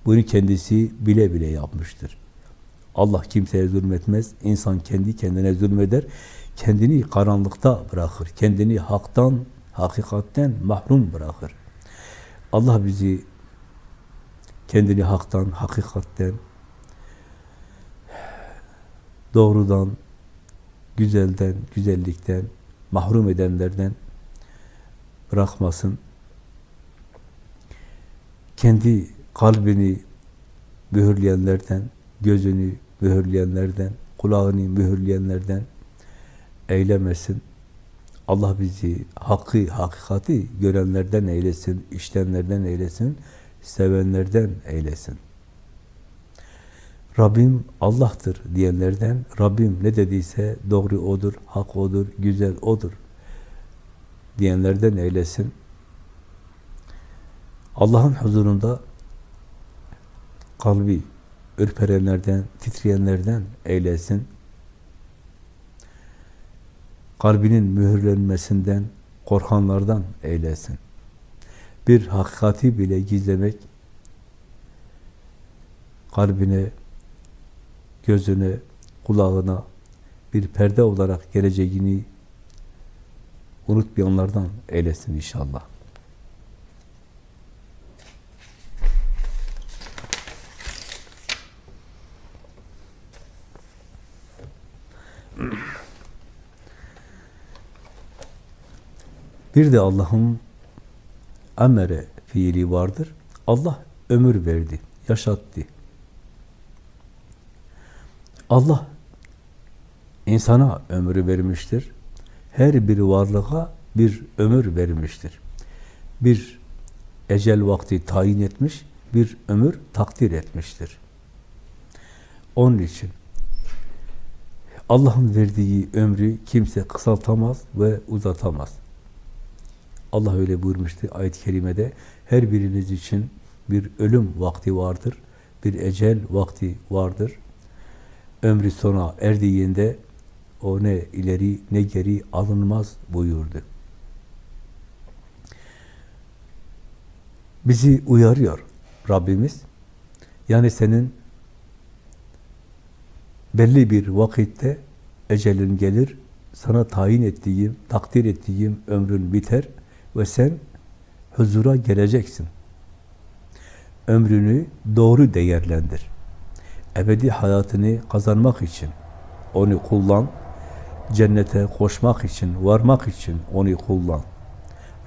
Bunu kendisi bile bile yapmıştır. Allah kimseye zulmetmez. İnsan kendi kendine zulmeder. Kendini karanlıkta bırakır. Kendini haktan, hakikatten mahrum bırakır. Allah bizi kendini haktan, hakikatten, doğrudan, güzelden, güzellikten, mahrum edenlerden bırakmasın. Kendi kalbini mühürleyenlerden, gözünü mühürleyenlerden, kulağını mühürleyenlerden eylemesin. Allah bizi hakkı, hakikati görenlerden eylesin, iştenlerden eylesin, sevenlerden eylesin. Rabbim Allah'tır diyenlerden, Rabbim ne dediyse doğru O'dur, hak O'dur, güzel O'dur diyenlerden eylesin. Allah'ın huzurunda kalbi ürperenlerden, titreyenlerden eylesin. Kalbinin mühürlenmesinden, korkanlardan eylesin. Bir hakikati bile gizlemek, kalbine, gözüne, kulağına bir perde olarak geleceğini unutmayanlardan eylesin inşallah. Bir de Allah'ın emere fiili vardır. Allah ömür verdi, yaşattı. Allah insana ömrü vermiştir. Her bir varlığa bir ömür vermiştir. bir ecel vakti tayin etmiş, bir ömür takdir etmiştir. Onun için Allah'ın verdiği ömrü kimse kısaltamaz ve uzatamaz. Allah öyle buyurmuştu ayet-i kerimede. Her biriniz için bir ölüm vakti vardır, bir ecel vakti vardır. Ömrü sona erdiğinde o ne ileri ne geri alınmaz buyurdu. Bizi uyarıyor Rabbimiz. Yani senin belli bir vakitte ecelin gelir, sana tayin ettiğim, takdir ettiğim ömrün biter ve sen huzura geleceksin. Ömrünü doğru değerlendir. Ebedi hayatını kazanmak için onu kullan. Cennete koşmak için, varmak için onu kullan.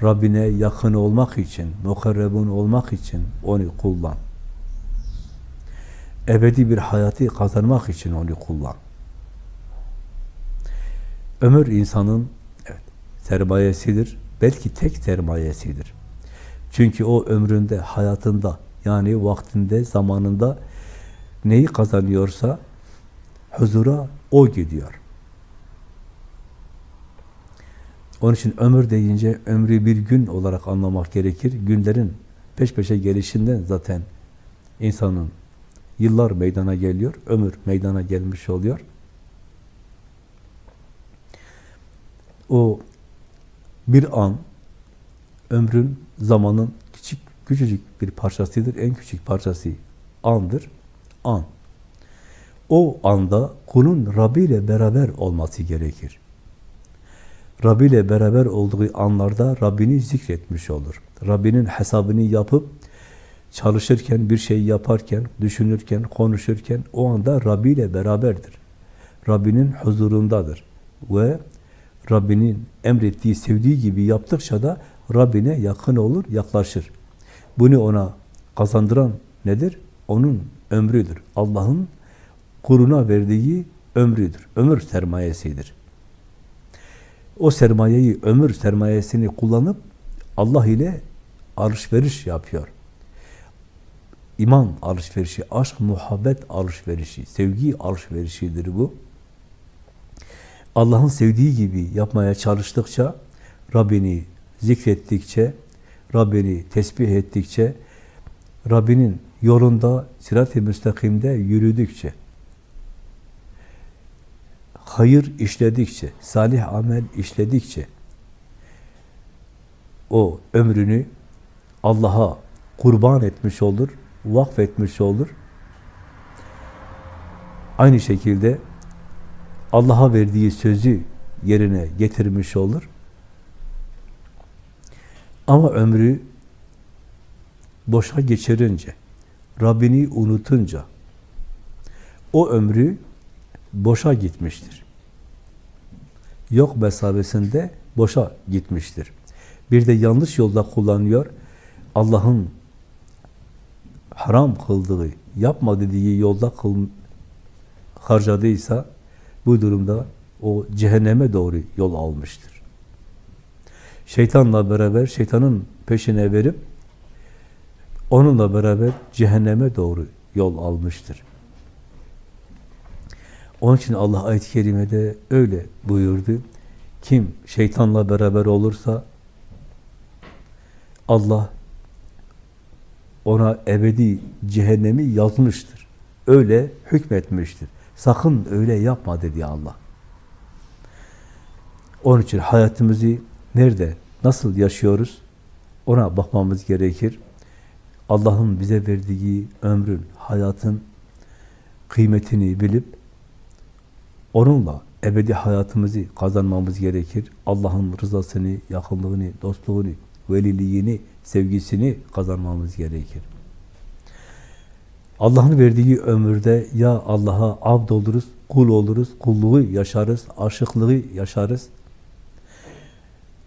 Rabbine yakın olmak için, mukarrebun olmak için onu kullan. Ebedi bir hayatı kazanmak için onu kullan. Ömür insanın evet, sermayesidir. Belki tek sermayesidir. Çünkü o ömründe, hayatında, yani vaktinde, zamanında neyi kazanıyorsa huzura o gidiyor. Onun için ömür deyince ömrü bir gün olarak anlamak gerekir. Günlerin peş peşe gelişinden zaten insanın yıllar meydana geliyor, ömür meydana gelmiş oluyor. O bir an ömrün, zamanın küçük, küçücük bir parçasıdır. En küçük parçası andır. An. O anda kulun Rabbi ile beraber olması gerekir. Rabbi ile beraber olduğu anlarda Rabbini zikretmiş olur. Rabbinin hesabını yapıp çalışırken, bir şey yaparken, düşünürken, konuşurken o anda Rabbi ile beraberdir. Rabbinin huzurundadır. Ve Rabbinin emrettiği, sevdiği gibi yaptıkça da Rabbine yakın olur, yaklaşır. Bunu ona kazandıran nedir? Onun ömrüdür. Allah'ın kuruna verdiği ömrüdür. Ömür sermayesidir. O sermayeyi, ömür sermayesini kullanıp Allah ile alışveriş yapıyor. İman alışverişi, aşk, muhabbet alışverişi, sevgi alışverişidir bu. Allah'ın sevdiği gibi yapmaya çalıştıkça, Rabbini zikrettikçe, Rabbini tesbih ettikçe, Rabbinin yolunda, sirat-i müstakimde yürüdükçe, hayır işledikçe, salih amel işledikçe, o ömrünü Allah'a kurban etmiş olur, vakfetmiş olur. Aynı şekilde Allah'a verdiği sözü yerine getirmiş olur. Ama ömrü boşa geçirince, Rabbini unutunca, o ömrü boşa gitmiştir. Yok mesabesinde boşa gitmiştir. Bir de yanlış yolda kullanıyor, Allah'ın haram kıldığı, yapma dediği yolda kıl, harcadıysa, bu durumda o cehenneme doğru yol almıştır. Şeytanla beraber, şeytanın peşine verip, onunla beraber cehenneme doğru yol almıştır. Onun için Allah ayet-i kerimede öyle buyurdu. Kim şeytanla beraber olursa Allah ona ebedi cehennemi yazmıştır. Öyle hükmetmiştir. Sakın öyle yapma dedi Allah. Onun için hayatımızı nerede, nasıl yaşıyoruz ona bakmamız gerekir. Allah'ın bize verdiği ömrün, hayatın kıymetini bilip onunla ebedi hayatımızı kazanmamız gerekir. Allah'ın rızasını, yakınlığını, dostluğunu, veliliğini, sevgisini kazanmamız gerekir. Allah'ın verdiği ömürde ya Allah'a abd oluruz, kul oluruz, kulluğu yaşarız, aşıklığı yaşarız.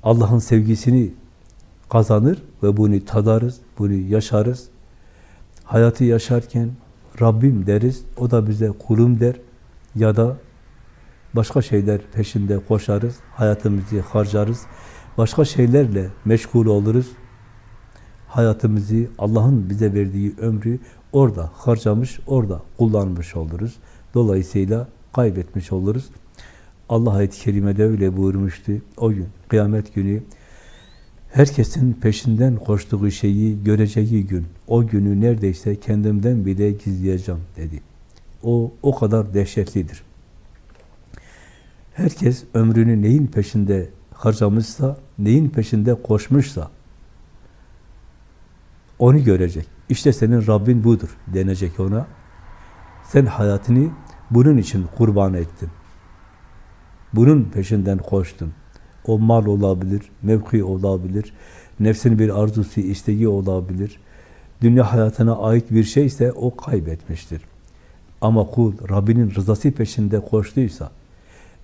Allah'ın sevgisini kazanır ve bunu tadarız, bunu yaşarız. Hayatı yaşarken Rabbim deriz, o da bize kulum der ya da başka şeyler peşinde koşarız, hayatımızı harcarız, başka şeylerle meşgul oluruz. Hayatımızı, Allah'ın bize verdiği ömrü orada harcamış, orada kullanmış oluruz. Dolayısıyla kaybetmiş oluruz. Allah ayet-i kerimede öyle buyurmuştu. O gün, kıyamet günü herkesin peşinden koştuğu şeyi göreceği gün, o günü neredeyse kendimden bile gizleyeceğim dedi. O, o kadar dehşetlidir. Herkes ömrünü neyin peşinde harcamışsa, neyin peşinde koşmuşsa, onu görecek. İşte senin Rabbin budur denecek ona. Sen hayatını bunun için kurban ettin. Bunun peşinden koştun. O mal olabilir, mevki olabilir, nefsin bir arzusu, isteği olabilir. Dünya hayatına ait bir şeyse o kaybetmiştir. Ama kul Rabbinin rızası peşinde koştuysa,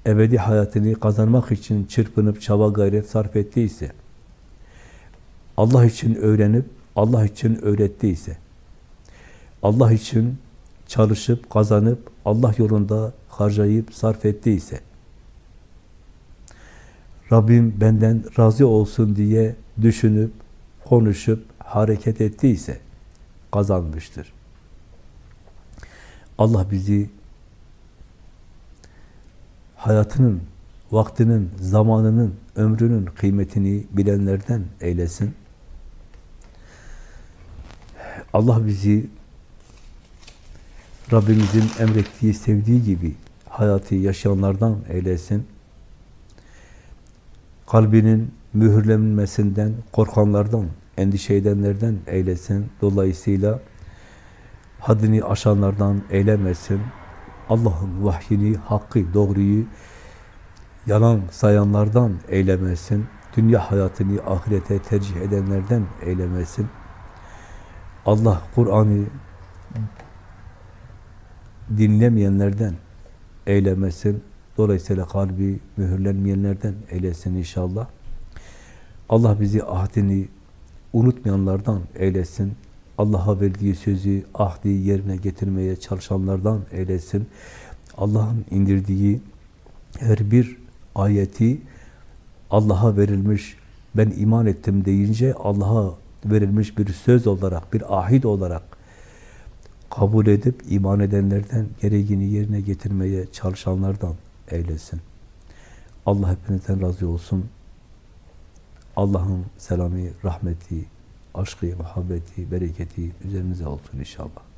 ebedi hayatını kazanmak için çırpınıp çaba gayret sarf ettiyse, Allah için öğrenip Allah için öğrettiyse, Allah için çalışıp, kazanıp, Allah yolunda harcayıp, sarf ettiyse, Rabbim benden razı olsun diye düşünüp, konuşup, hareket ettiyse, kazanmıştır. Allah bizi hayatının, vaktinin, zamanının, ömrünün kıymetini bilenlerden eylesin. Allah bizi Rabbimizin emrettiği, sevdiği gibi hayatı yaşayanlardan eylesin. Kalbinin mühürlenmesinden, korkanlardan, endişe edenlerden eylesin. Dolayısıyla haddini aşanlardan eylemesin. Allah'ın vahyini, hakkı, doğruyu yalan sayanlardan eylemesin. Dünya hayatını ahirete tercih edenlerden eylemesin. Allah Kur'an'ı dinlemeyenlerden eylemesin. Dolayısıyla kalbi mühürlenmeyenlerden eylesin inşallah. Allah bizi ahdini unutmayanlardan eylesin. Allah'a verdiği sözü, ahdi yerine getirmeye çalışanlardan eylesin. Allah'ın indirdiği her bir ayeti Allah'a verilmiş, ben iman ettim deyince Allah'a verilmiş bir söz olarak, bir ahit olarak kabul edip iman edenlerden gereğini yerine getirmeye çalışanlardan eylesin. Allah hepinizden razı olsun. Allah'ın selamı, rahmeti, aşkı, muhabbeti, bereketi üzerinize olsun inşallah.